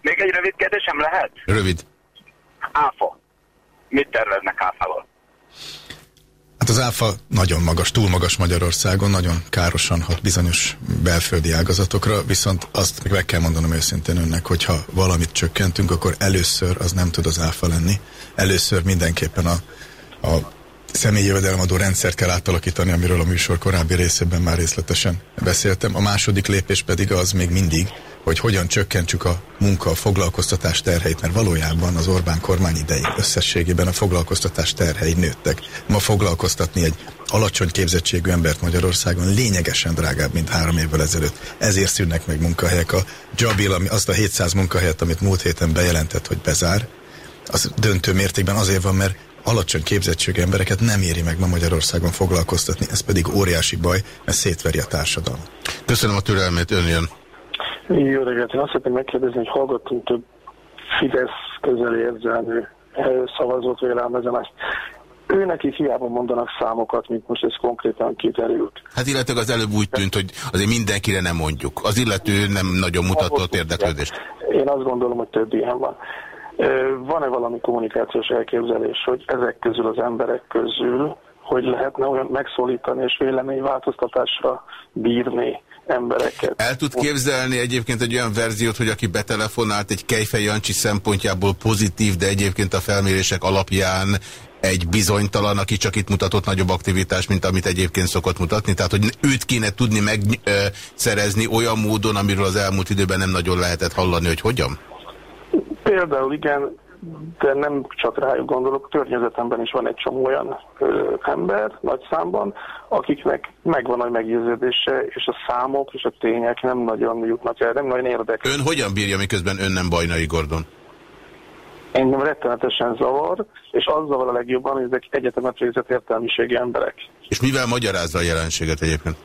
Még egy rövid kérdésem lehet? Rövid. Áfa. Mit terveznek áfával? Hát az áfa nagyon magas, túl magas Magyarországon, nagyon károsan hat bizonyos belföldi ágazatokra, viszont azt meg meg kell mondanom őszintén önnek, hogyha valamit csökkentünk, akkor először az nem tud az áfa lenni. Először mindenképpen a, a személyi jövedelemadó rendszert kell átalakítani, amiről a műsor korábbi részében már részletesen beszéltem. A második lépés pedig az még mindig, hogy hogyan csökkentsük a munka, a foglalkoztatás terheit, mert valójában az Orbán kormány idején összességében a foglalkoztatás terhei nőttek. Ma foglalkoztatni egy alacsony képzettségű embert Magyarországon lényegesen drágább, mint három évvel ezelőtt. Ezért szűnnek meg munkahelyek. A Jabil, ami azt a 700 munkahelyet, amit múlt héten bejelentett, hogy bezár, az döntő mértékben azért van, mert alacsony képzettségű embereket nem éri meg ma Magyarországon foglalkoztatni, ez pedig óriási baj, mert szétveri a társadalmat. Köszönöm a türelmét, ön jön. Jó reggelt, én azt szeretném megkérdezni, hogy hallgattunk több Fidesz közeli érzelmű eh, szavazót vélelmezenek. Ő neki hiába mondanak számokat, mint most ez konkrétan kiderült. Hát illetve az előbb úgy tűnt, hogy azért mindenkire nem mondjuk. Az illető nem nagyon mutatott érdeklődést. Én azt gondolom, hogy több ilyen van. Van-e valami kommunikációs elképzelés, hogy ezek közül az emberek közül, hogy lehetne olyan megszólítani és véleményváltoztatásra bírni embereket? El tud képzelni egyébként egy olyan verziót, hogy aki betelefonált egy Kejfej Jancsi szempontjából pozitív, de egyébként a felmérések alapján egy bizonytalan, aki csak itt mutatott nagyobb aktivitást, mint amit egyébként szokott mutatni. Tehát, hogy őt kéne tudni megszerezni olyan módon, amiről az elmúlt időben nem nagyon lehetett hallani, hogy hogyan? Például igen, de nem csak rájuk gondolok, környezetemben is van egy csomó olyan ö, ember, nagy számban, akiknek megvan a meggyőződése, és a számok és a tények nem nagyon jutnak el, nem nagyon érdekes. Ön hogyan bírja, miközben ön nem Bajnai Gordon? Engem rettenetesen zavar, és az zavar a legjobban, hogy ezek egyetemet végzett értelmiségi emberek. És mivel magyarázza a jelenséget egyébként?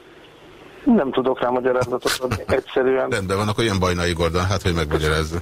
Nem tudok rá magyarázatot adni, egyszerűen. Rendben van, akkor ilyen Bajnai Gordon, hát hogy megmagyarázza.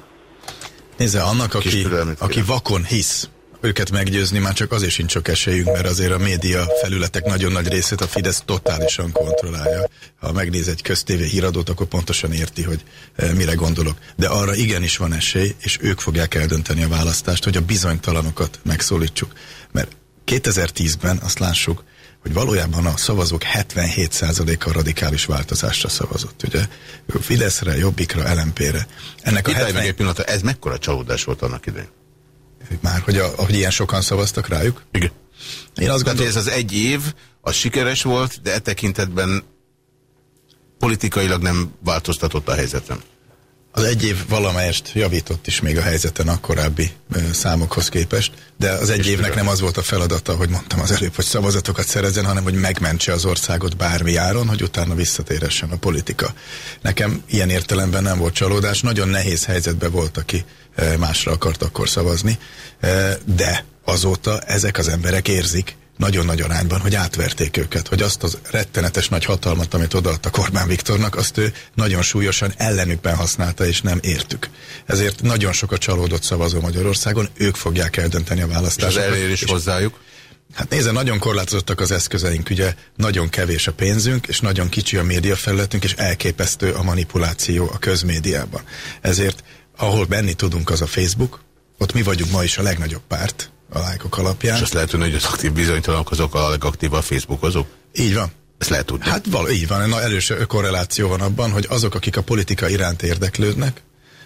Nézze, annak, aki, aki vakon hisz, őket meggyőzni már csak azért sincs sok esélyünk, mert azért a média felületek nagyon nagy részét a Fidesz totálisan kontrollálja. Ha megnéz egy köztévé híradót, akkor pontosan érti, hogy eh, mire gondolok. De arra igenis van esély, és ők fogják eldönteni a választást, hogy a bizonytalanokat megszólítsuk. Mert 2010-ben azt lássuk, hogy valójában a szavazók 77%-a radikális változásra szavazott, ugye? Fideszre, Jobbikra, LMP-re. Ennek a Itt 70... meg egy pillanatra, ez mekkora csalódás volt annak idején? Már, hogy, a, hogy ilyen sokan szavaztak rájuk? Igen. Én azt gondolom, ez az egy év, az sikeres volt, de e tekintetben politikailag nem változtatott a helyzetem. Az egy év valamelyest javított is még a helyzeten a korábbi számokhoz képest, de az egy évnek nem az volt a feladata, hogy mondtam az előbb, hogy szavazatokat szerezzen, hanem hogy megmentse az országot bármi áron, hogy utána visszatéressen a politika. Nekem ilyen értelemben nem volt csalódás, nagyon nehéz helyzetben volt, aki másra akart akkor szavazni, de azóta ezek az emberek érzik, nagyon nagy arányban, hogy átverték őket, hogy azt az rettenetes nagy hatalmat, amit odaadtak Orbán Viktornak, azt ő nagyon súlyosan ellenükben használta, és nem értük. Ezért nagyon sok a csalódott szavazó Magyarországon, ők fogják eldönteni a választásokat. És az elérés hozzájuk? Hát nézze, nagyon korlátozottak az eszközeink, ugye nagyon kevés a pénzünk, és nagyon kicsi a médiafelületünk, és elképesztő a manipuláció a közmédiában. Ezért, ahol benni tudunk, az a Facebook, ott mi vagyunk ma is a legnagyobb párt, a lájkok alapján. És azt lehet tudni, hogy az aktív bizonytalanok azok a legaktívabb Facebookozók? Így van. Ezt lehet tudni. Hát val, így van, na, erős korreláció van abban, hogy azok, akik a politika iránt érdeklődnek,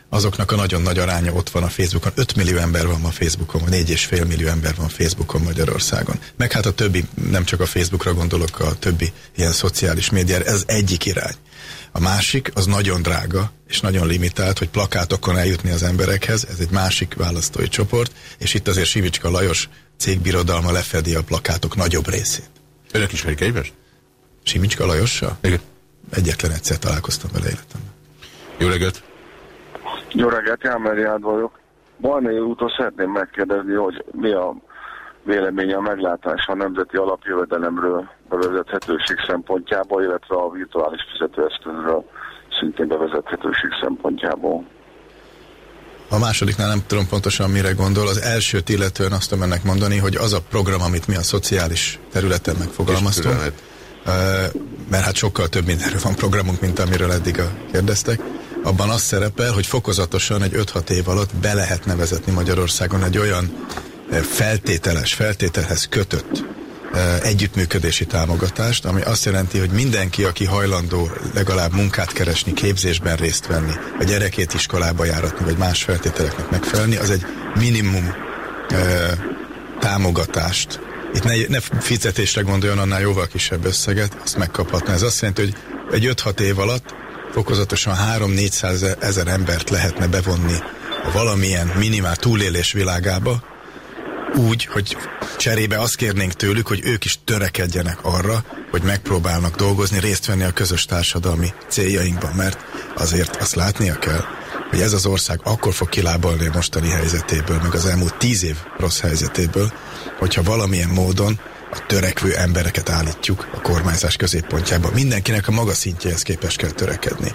azoknak a nagyon nagy aránya ott van a Facebookon. 5 millió ember van ma Facebookon, vagy 4,5 millió ember van Facebookon Magyarországon. Meg hát a többi, nem csak a Facebookra gondolok, a többi ilyen szociális médiára, ez egyik irány. A másik az nagyon drága, és nagyon limitált, hogy plakátokon eljutni az emberekhez, ez egy másik választói csoport, és itt azért Sivicska Lajos cégbirodalma lefedi a plakátok nagyobb részét. Önök ismerik egymást? Simicska Lajossal? Igen. Egyetlen egyszer találkoztam vele életemben. Jó reggelt! Jó reggelt, Jámeriád vagyok. Barnai úton szeretném megkérdezni, hogy mi a véleménye a meglátása a nemzeti alapjövedelemről bevezethetőség szempontjából, illetve a virtuális fizetőeszközről szintén bevezethetőség szempontjából. A másodiknál nem tudom pontosan mire gondol. Az elsőt illetően azt tudom ennek mondani, hogy az a program, amit mi a szociális területen megfogalmaztunk, mert hát sokkal több mindenről van programunk, mint amiről eddig a kérdeztek, abban az szerepel, hogy fokozatosan egy 5-6 év alatt be lehet nevezetni Magyarországon egy olyan feltételes, feltételhez kötött együttműködési támogatást, ami azt jelenti, hogy mindenki, aki hajlandó legalább munkát keresni, képzésben részt venni, a gyerekét iskolába járatni, vagy más feltételeknek megfelelni, az egy minimum támogatást. Itt ne, ne fizetésre gondoljon, annál jóval kisebb összeget, azt megkaphatna. Ez azt jelenti, hogy egy 5-6 év alatt fokozatosan 3-400 ezer embert lehetne bevonni valamilyen minimál túlélés világába, úgy, hogy cserébe azt kérnénk tőlük, hogy ők is törekedjenek arra, hogy megpróbálnak dolgozni, részt venni a közös társadalmi céljainkban, mert azért azt látnia kell, hogy ez az ország akkor fog kilábalni a mostani helyzetéből, meg az elmúlt tíz év rossz helyzetéből, hogyha valamilyen módon a törekvő embereket állítjuk a kormányzás középpontjába. Mindenkinek a maga szintjehez képes kell törekedni.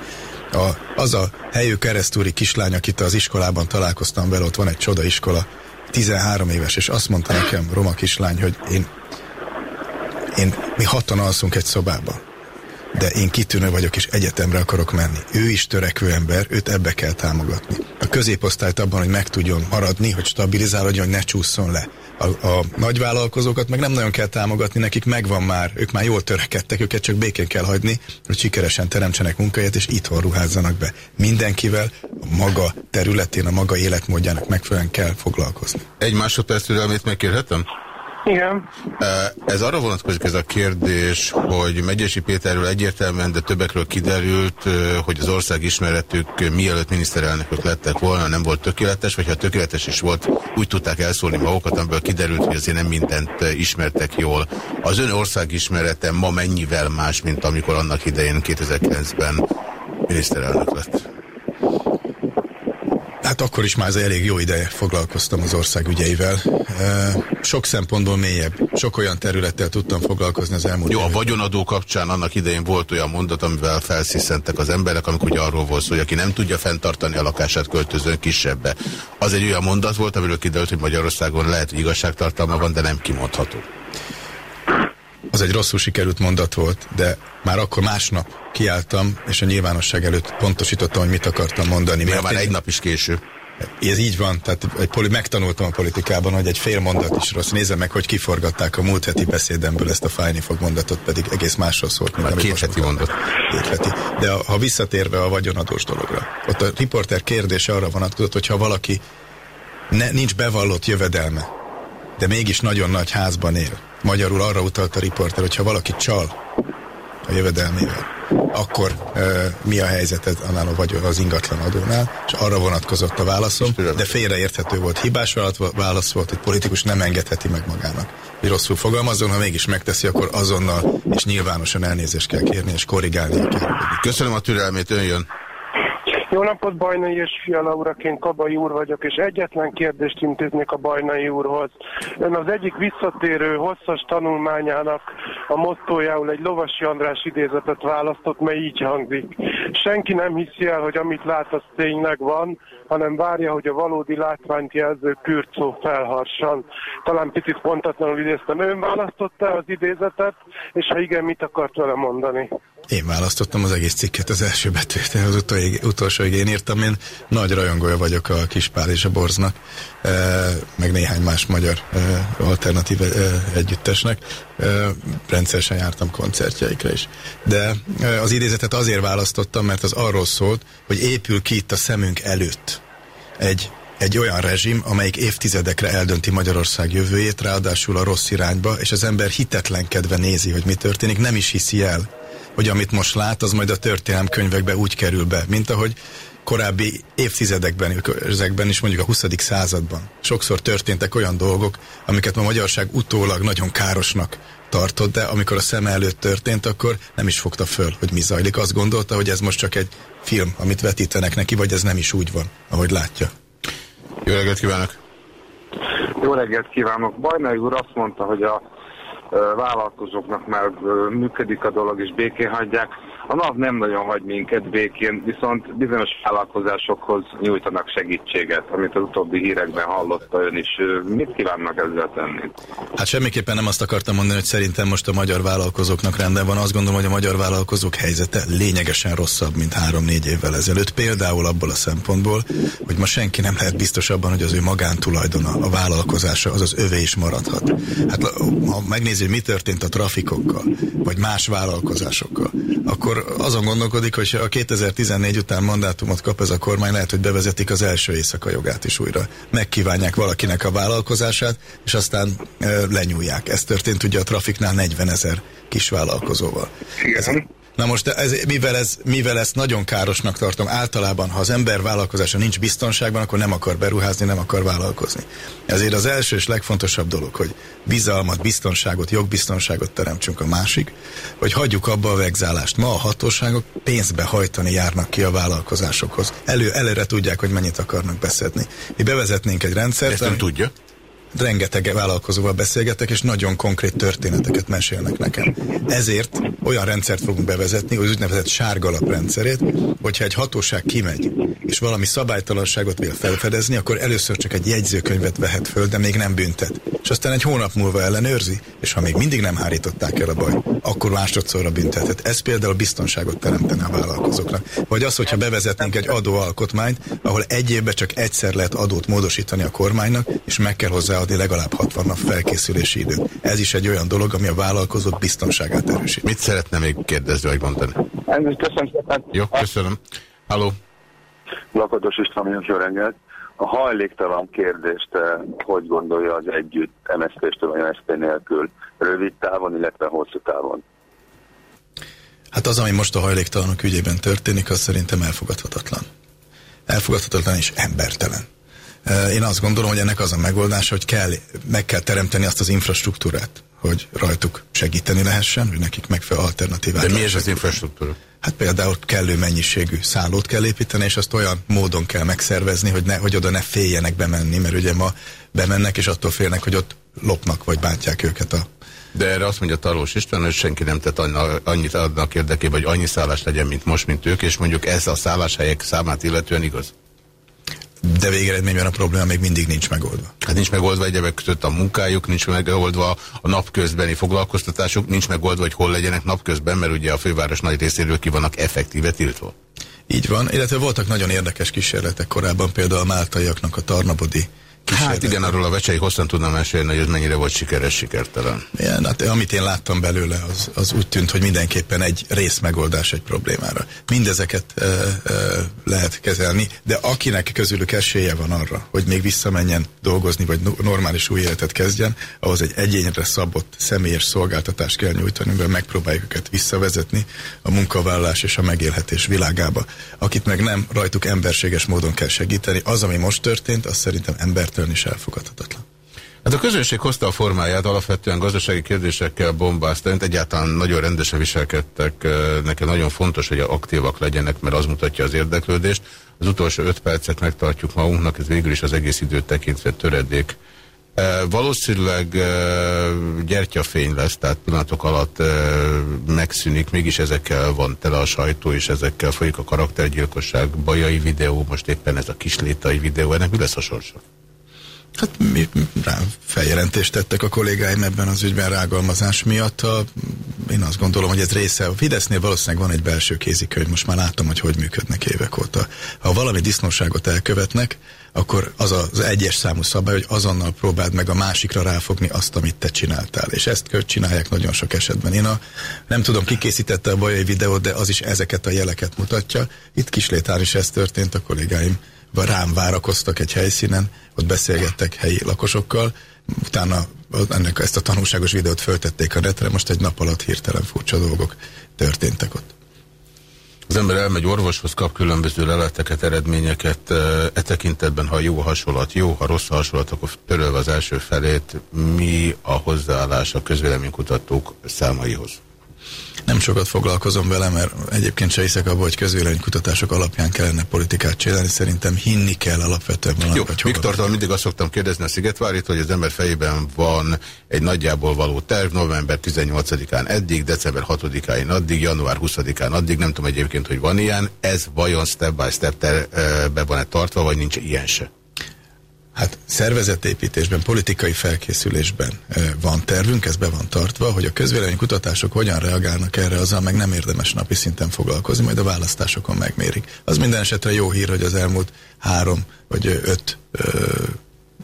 A, az a helyű keresztúri kislány, akit az iskolában találkoztam vele, ott van egy csoda iskola, 13 éves, és azt mondta nekem, roma kislány, hogy én, én mi hatan alszunk egy szobában, de én kitűnő vagyok, és egyetemre akarok menni. Ő is törekvő ember, őt ebbe kell támogatni. A középosztályt abban, hogy meg tudjon maradni, hogy stabilizálódjon, hogy ne csúszson le. A, a nagyvállalkozókat meg nem nagyon kell támogatni, nekik megvan már, ők már jól törekedtek, őket csak békén kell hagyni, hogy sikeresen teremtsenek munkahelyet, és itthon ruházzanak be. Mindenkivel a maga területén, a maga életmódjának megfelelően kell foglalkozni. Egy másodperc türelmét megkérhetem? Igen. Ez arra vonatkozik ez a kérdés, hogy Megyesi Péterről egyértelműen, de többekről kiderült, hogy az ország ismeretük mielőtt miniszterelnökök lettek volna, nem volt tökéletes, vagy ha tökéletes is volt, úgy tudták elszólni magukat, amiből kiderült, hogy azért nem mindent ismertek jól. Az ön ország ismerete ma mennyivel más, mint amikor annak idején 2009-ben miniszterelnök lett? Hát akkor is már elég jó ideje foglalkoztam az ország ügyeivel. Sok szempontból mélyebb, sok olyan területtel tudtam foglalkozni az elmúlt Jó, a vagyonadó kapcsán annak idején volt olyan mondat, amivel felsziszentek az emberek, amikor ugye arról volt szó, hogy aki nem tudja fenntartani a lakását, költözön kisebbe. Az egy olyan mondat volt, amiről kiderült, hogy Magyarországon lehet, hogy igazságtartalma van, de nem kimondható. Az egy rosszul sikerült mondat volt, de már akkor másnap kiálltam, és a nyilvánosság előtt pontosítottam, hogy mit akartam mondani. Mert már egy nap is késő. Ez így van, tehát egy poli, megtanultam a politikában, hogy egy fél mondat is rossz. Nézem meg, hogy kiforgatták a múlt heti beszédemből ezt a fájni fog mondatot, pedig egész másról szólt. Mint Már két heti mondat. Két heti. De a, ha visszatérve a vagyonadós dologra, ott a riporter kérdése arra vonatkozott, hogy ha valaki ne, nincs bevallott jövedelme, de mégis nagyon nagy házban él. Magyarul arra utalt a riporter, hogy ha valaki csal a jövedelmével, akkor e, mi a helyzeted annál vagy az ingatlan adónál, és arra vonatkozott a válaszom, de félreérthető volt, hibás válasz volt, hogy politikus nem engedheti meg magának. Hogy rosszul fogalmazzon, ha mégis megteszi, akkor azonnal és nyilvánosan elnézést kell kérni, és korrigálni kell. Köszönöm a türelmét, ön jön. Jó napot, Bajnai és Fiala uraként Kabai úr vagyok, és egyetlen kérdést intéznék a Bajnai úrhoz. Ön az egyik visszatérő hosszas tanulmányának a mottójául egy Lovasi András idézetet választott, mely így hangzik. Senki nem hiszi el, hogy amit lát, az tényleg van, hanem várja, hogy a valódi látványt jelző kürtszó felharsan. Talán picit pontatlanul idéztem. Ön választotta az idézetet, és ha igen, mit akart vele mondani? Én választottam az egész cikket az első betűt, az utolsó, utolsóig én írtam, én nagy rajongója vagyok a Kispál és a Borznak, e, meg néhány más magyar e, alternatív e, együttesnek. E, rendszeresen jártam koncertjeikre is. De e, az idézetet azért választottam, mert az arról szólt, hogy épül ki itt a szemünk előtt egy egy olyan rezsim, amelyik évtizedekre eldönti Magyarország jövőjét, ráadásul a rossz irányba, és az ember hitetlenkedve nézi, hogy mi történik, nem is hiszi el, hogy amit most lát, az majd a történelemkönyvekbe úgy kerül be, mint ahogy korábbi évtizedekben, ezekben is mondjuk a 20. században. Sokszor történtek olyan dolgok, amiket ma magyarság utólag nagyon károsnak tartott, de amikor a szeme előtt történt, akkor nem is fogta föl, hogy mi zajlik. Azt gondolta, hogy ez most csak egy film, amit vetítenek neki, vagy ez nem is úgy van, ahogy látja. Jó reggelt kívánok! Jó reggelt kívánok! Bajnai úr azt mondta, hogy a vállalkozóknak már működik a dolog, és békén hagyják. A NAV nem nagyon hagy minket békén, viszont bizonyos vállalkozásokhoz nyújtanak segítséget, amit az utóbbi hírekben hallotta ön is. Mit kívánnak ezzel tenni? Hát semmiképpen nem azt akartam mondani, hogy szerintem most a magyar vállalkozóknak rendben van. Azt gondolom, hogy a magyar vállalkozók helyzete lényegesen rosszabb, mint három-négy évvel ezelőtt. Például abból a szempontból, hogy ma senki nem lehet biztos abban, hogy az ő magántulajdona, a vállalkozása, az az övé is maradhat. Hát ha megnézi, hogy mi történt a trafikokkal, vagy más vállalkozásokkal, akkor azon gondolkodik, hogy a 2014 után mandátumot kap ez a kormány, lehet, hogy bevezetik az első éjszaka jogát is újra. Megkívánják valakinek a vállalkozását, és aztán e, lenyúlják. Ez történt ugye a trafiknál 40 ezer kis vállalkozóval. Ez, Na most, ez, mivel, ez, mivel ezt nagyon károsnak tartom, általában, ha az ember vállalkozása nincs biztonságban, akkor nem akar beruházni, nem akar vállalkozni. Ezért az első és legfontosabb dolog, hogy bizalmat, biztonságot, jogbiztonságot teremtsünk a másik, hogy hagyjuk abba a vegzálást. Ma a hatóságok pénzbe hajtani járnak ki a vállalkozásokhoz. Elő, előre tudják, hogy mennyit akarnak beszedni. Mi bevezetnénk egy rendszert. Ezt nem tudja? Rengeteg vállalkozóval beszélgetek, és nagyon konkrét történeteket mesélnek nekem. Ezért olyan rendszert fogunk bevezetni, az úgynevezett sárgalap rendszerét, hogyha egy hatóság kimegy, és valami szabálytalanságot vél felfedezni, akkor először csak egy jegyzőkönyvet vehet föl, de még nem büntet. És aztán egy hónap múlva ellenőrzi, és ha még mindig nem hárították el a baj, akkor másodszorra büntethet. Ez például biztonságot teremtene a vállalkozóknak. Vagy az, hogyha bevezetnénk egy adóalkotmányt, ahol egy évben csak egyszer lehet adót módosítani a kormánynak, és meg kell hozzá adni legalább 60 nap felkészülési időt. Ez is egy olyan dolog, ami a vállalkozók biztonságát erősít. Mit szeretne még kérdezni, vagy mondani? Köszönöm szépen. Jó, köszönöm. Halló. Lakatos István, jó reggelt. A hajléktalan kérdést hogy gondolja az együtt MSZP-stől vagy MSZP nélkül rövid távon, illetve hosszú távon? Hát az, ami most a hajléktalanok ügyében történik, az szerintem elfogadhatatlan. Elfogadhatatlan és embertelen. Én azt gondolom, hogy ennek az a megoldás, hogy kell, meg kell teremteni azt az infrastruktúrát, hogy rajtuk segíteni lehessen, hogy nekik megfelelő alternatívát. De mi is az infrastruktúra? Hát például kellő mennyiségű szállót kell építeni, és azt olyan módon kell megszervezni, hogy, ne, hogy oda ne féljenek bemenni, mert ugye ma bemennek, és attól félnek, hogy ott lopnak, vagy bántják őket a de erre azt mondja Talós István, hogy senki nem tett annyit adnak érdekében, hogy annyi szállás legyen, mint most, mint ők, és mondjuk ez a szálláshelyek számát illetően igaz de végeredményben a probléma még mindig nincs megoldva. Hát nincs megoldva egyebek között a munkájuk, nincs megoldva a napközbeni foglalkoztatásuk, nincs megoldva, hogy hol legyenek napközben, mert ugye a főváros nagy részéről ki vannak effektíve tiltva. Így van, illetve voltak nagyon érdekes kísérletek korábban, például a máltaiaknak a Tarnabodi Hát igen, arról a vecsei hosszan tudnám mesélni, hogy ez mennyire volt sikeres, sikertelen. Igen, hát amit én láttam belőle, az, az úgy tűnt, hogy mindenképpen egy részmegoldás egy problémára. Mindezeket e, e, lehet kezelni, de akinek közülük esélye van arra, hogy még visszamenjen dolgozni, vagy normális új életet kezdjen, ahhoz egy egyénre szabott személyes szolgáltatást kell nyújtani, mert megpróbáljuk őket visszavezetni a munkavállalás és a megélhetés világába. Akit meg nem, rajtuk emberséges módon kell segíteni. Az, ami most történt, az szerintem embert alapvetően is elfogadhatatlan. Hát a közönség hozta a formáját, alapvetően gazdasági kérdésekkel bombázta, egyáltalán nagyon rendesen viselkedtek, nekem nagyon fontos, hogy aktívak legyenek, mert az mutatja az érdeklődést. Az utolsó öt percet megtartjuk magunknak, ez végül is az egész időt tekintve töredék. Valószínűleg gyertyafény lesz, tehát pillanatok alatt megszűnik, mégis ezekkel van tele a sajtó, és ezekkel folyik a karaktergyilkosság, bajai videó, most éppen ez a kislétai videó, ennek mi lesz a sorsa? Hát mi rá feljelentést tettek a kollégáim ebben az ügyben rágalmazás miatt. A, én azt gondolom, hogy ez része. A Fidesznél valószínűleg van egy belső kézikönyv, most már látom, hogy hogy működnek évek óta. Ha valami disznóságot elkövetnek, akkor az az egyes számú szabály, hogy azonnal próbáld meg a másikra ráfogni azt, amit te csináltál. És ezt csinálják nagyon sok esetben. Én a, nem tudom, ki készítette a bajai videót, de az is ezeket a jeleket mutatja. Itt Kislétán is ez történt, a kollégáim rám várakoztak egy helyszínen, ott beszélgettek helyi lakosokkal, utána ennek ezt a tanulságos videót föltették a netre, most egy nap alatt hirtelen furcsa dolgok történtek ott. Az ember elmegy orvoshoz, kap különböző leleteket, eredményeket, e tekintetben, ha jó hasonlat, jó, ha rossz hasonlat, akkor törölve az első felét, mi a hozzáállás a közvéleménykutatók számaihoz? Nem sokat foglalkozom vele, mert egyébként se hiszek abban, hogy közvéleménykutatások alapján kellene politikát csinálni. Szerintem hinni kell alapvetően Jó, Viktortól mindig azt szoktam kérdezni a Szigetvárit, hogy az ember fejében van egy nagyjából való terv, november 18-án eddig, december 6-án addig, január 20-án addig, nem tudom egyébként, hogy van ilyen. Ez vajon step by step be van-e tartva, vagy nincs ilyen se? Hát szervezetépítésben, politikai felkészülésben van tervünk, ez be van tartva, hogy a közvéleménykutatások hogyan reagálnak erre, azzal meg nem érdemes napi szinten foglalkozni, majd a választásokon megmérik. Az minden esetre jó hír, hogy az elmúlt három vagy öt ö,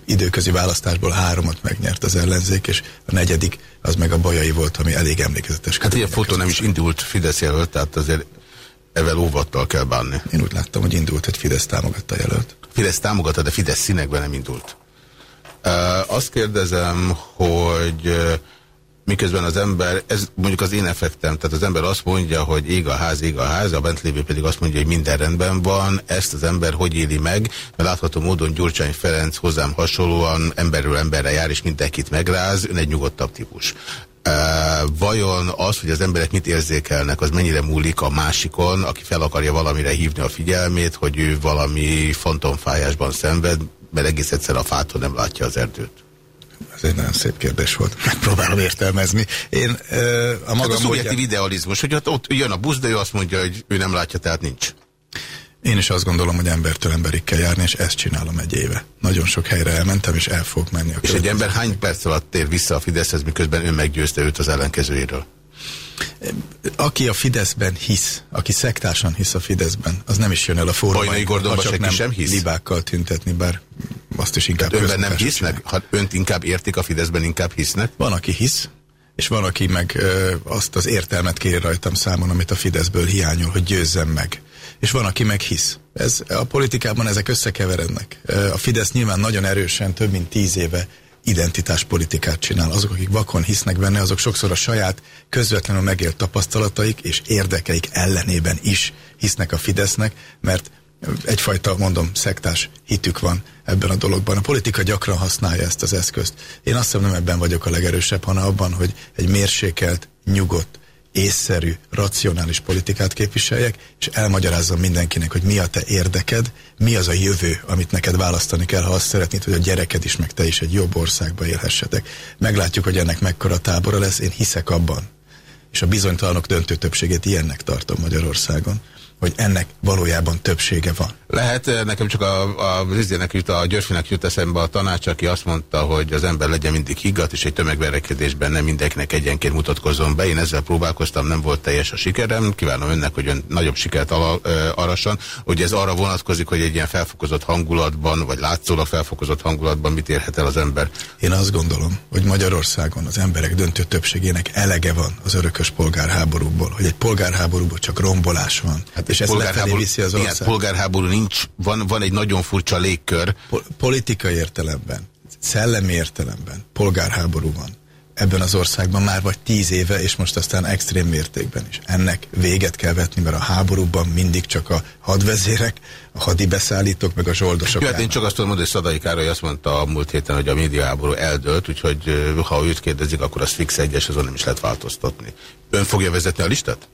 időközi választásból háromat megnyert az ellenzék, és a negyedik az meg a bajai volt, ami elég emlékezetes. Hát ilyen fotó nem is indult Fidesz jelölt, tehát azért evel óvattal kell bánni. Én úgy láttam, hogy indult, hogy Fidesz támogatta jelölt. Fidesz támogatta, de Fidesz színekben nem indult. Uh, azt kérdezem, hogy uh, miközben az ember, ez mondjuk az én effektem, tehát az ember azt mondja, hogy ég a ház, ég a ház, a bent lévő pedig azt mondja, hogy minden rendben van, ezt az ember hogy éli meg, mert látható módon Gyurcsány Ferenc hozzám hasonlóan emberről emberre jár, és mindenkit megráz, ön egy nyugodtabb típus. Vajon az, hogy az emberek mit érzékelnek, az mennyire múlik a másikon, aki fel akarja valamire hívni a figyelmét, hogy ő valami fantomfájásban szenved, mert egész egyszer a fától nem látja az erdőt? Ez egy nagyon szép kérdés volt. Megpróbálom értelmezni. Én a maga hát a szubjektív idealizmus, hogy ott, ott jön a busz, de ő azt mondja, hogy ő nem látja, tehát nincs. Én is azt gondolom, hogy embertől emberig kell járni, és ezt csinálom egy éve. Nagyon sok helyre elmentem, és el fogok menni. A és egy ember hány perc alatt tér vissza a Fideszhez, miközben ön meggyőzte őt az ellenkezőjéről? Aki a Fideszben hisz, aki szektásan hisz a Fideszben, az nem is jön el a fórumainkon, ha csak nem sem hisz? libákkal tüntetni, bár azt is inkább... Tehát önben nem hisznek? Ha önt inkább értik, a Fideszben inkább hisznek? Van, aki hisz, és van, aki meg ö, azt az értelmet kér rajtam számon, amit a Fideszből hiányol, hogy győzzem meg és van, aki meg hisz. Ez, a politikában ezek összekeverednek. A Fidesz nyilván nagyon erősen, több mint tíz éve identitáspolitikát csinál. Azok, akik vakon hisznek benne, azok sokszor a saját közvetlenül megélt tapasztalataik és érdekeik ellenében is hisznek a Fidesznek, mert egyfajta, mondom, szektás hitük van ebben a dologban. A politika gyakran használja ezt az eszközt. Én azt hiszem nem ebben vagyok a legerősebb, hanem abban, hogy egy mérsékelt, nyugodt, észszerű, racionális politikát képviseljek, és elmagyarázzam mindenkinek, hogy mi a te érdeked, mi az a jövő, amit neked választani kell, ha azt szeretnéd, hogy a gyereked is, meg te is egy jobb országba élhessetek. Meglátjuk, hogy ennek mekkora tábora lesz, én hiszek abban. És a bizonytalanok döntő többségét ilyennek tartom Magyarországon hogy ennek valójában többsége van. Lehet, eh, nekem csak a, a Rizének jut, a Györfinek jut eszembe a tanács, aki azt mondta, hogy az ember legyen mindig higgadt, és egy tömegverekedésben nem mindenkinek egyenként mutatkozzon be. Én ezzel próbálkoztam, nem volt teljes a sikerem. Kívánom önnek, hogy ön nagyobb sikert ala, ö, eh, arasan. Hogy ez arra vonatkozik, hogy egy ilyen felfokozott hangulatban, vagy látszólag felfokozott hangulatban mit érhet el az ember? Én azt gondolom, hogy Magyarországon az emberek döntő többségének elege van az örökös polgárháborúból, hogy egy polgárháborúból csak rombolás van. Hát és ez polgárháború, viszi az ország. Igen, polgárháború nincs, van, van egy nagyon furcsa légkör. Po politikai értelemben, szellemi értelemben polgárháború van. ebben az országban már vagy tíz éve, és most aztán extrém mértékben is. Ennek véget kell vetni, mert a háborúban mindig csak a hadvezérek, a hadibeszállítók, meg a zsoldosok. Jó, hát én csak azt tudom mondani, hogy Szadai Károly azt mondta a múlt héten, hogy a médiaháború eldőlt, úgyhogy ha őt kérdezik, akkor az fix egyes, azon nem is lehet változtatni. Ön fogja vezetni a listát?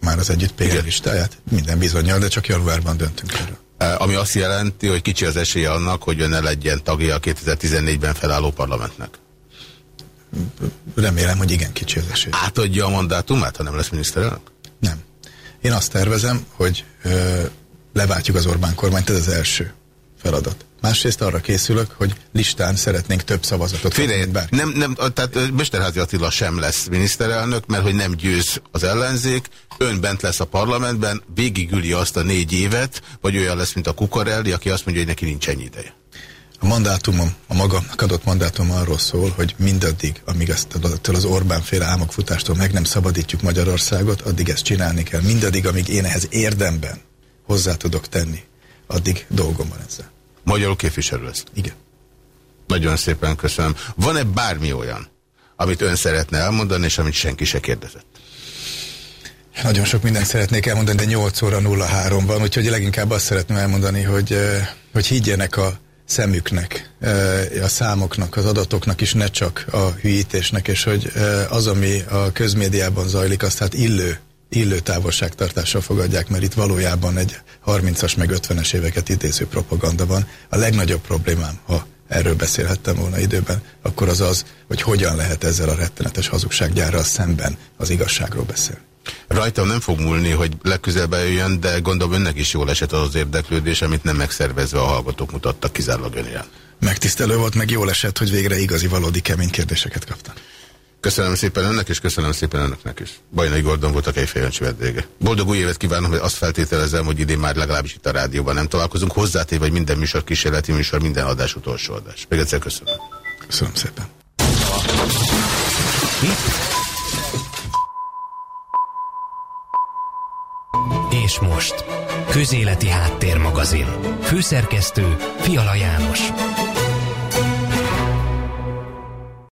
Már az együtt PG listáját? Minden bizonyal, de csak januárban döntünk erről. Ami azt jelenti, hogy kicsi az esélye annak, hogy ön ne legyen tagja a 2014-ben felálló parlamentnek. Remélem, hogy igen kicsi az esély. Átadja a mandátumát, ha nem lesz miniszterelnök? Nem. Én azt tervezem, hogy ö, leváltjuk az Orbán kormányt, ez az első feladat. Másrészt arra készülök, hogy listán szeretnénk több szavazatot Félre, nem, nem, tehát Mesterházi Attila sem lesz miniszterelnök, mert hogy nem győz az ellenzék, ön bent lesz a parlamentben, végigüli azt a négy évet, vagy olyan lesz, mint a Kukarelli, aki azt mondja, hogy neki nincs ennyi ideje. A mandátumom, a magamnak adott mandátum arról szól, hogy mindaddig, amíg ezt az Orbán féle álmokfutástól meg nem szabadítjuk Magyarországot, addig ezt csinálni kell. Mindaddig, amíg én ehhez érdemben hozzá tudok tenni, addig dolgom van ezzel. Magyarul képviselő lesz? Igen. Nagyon szépen köszönöm. Van-e bármi olyan, amit ön szeretne elmondani, és amit senki se kérdezett? Nagyon sok mindent szeretnék elmondani, de 8 óra 03 van, úgyhogy leginkább azt szeretném elmondani, hogy, hogy higgyenek a szemüknek, a számoknak, az adatoknak is, ne csak a hülyítésnek, és hogy az, ami a közmédiában zajlik, azt hát illő, illő távolságtartással fogadják, mert itt valójában egy 30-as meg 50-es éveket idéző propaganda van. A legnagyobb problémám, ha erről beszélhettem volna időben, akkor az az, hogy hogyan lehet ezzel a rettenetes hazugsággyárral szemben az igazságról beszélni. Rajtam nem fog múlni, hogy legközelebb eljön, de gondolom önnek is jól esett az, az érdeklődés, amit nem megszervezve a hallgatók mutattak kizárólag ön Megtisztelő volt, meg jól esett, hogy végre igazi, valódi kemény kérdéseket kaptam. Köszönöm szépen önnek, és köszönöm szépen önöknek is. Bajnai Gordon volt a Kejfejancsi vendége. Boldog új évet kívánom, hogy azt feltételezem, hogy idén már legalábbis itt a rádióban nem találkozunk. Hozzátéve, hogy minden műsor kísérleti műsor, minden adás utolsó adás. Még egyszer köszönöm. Köszönöm szépen. És most, Közéleti Háttérmagazin. Főszerkesztő Fiala János.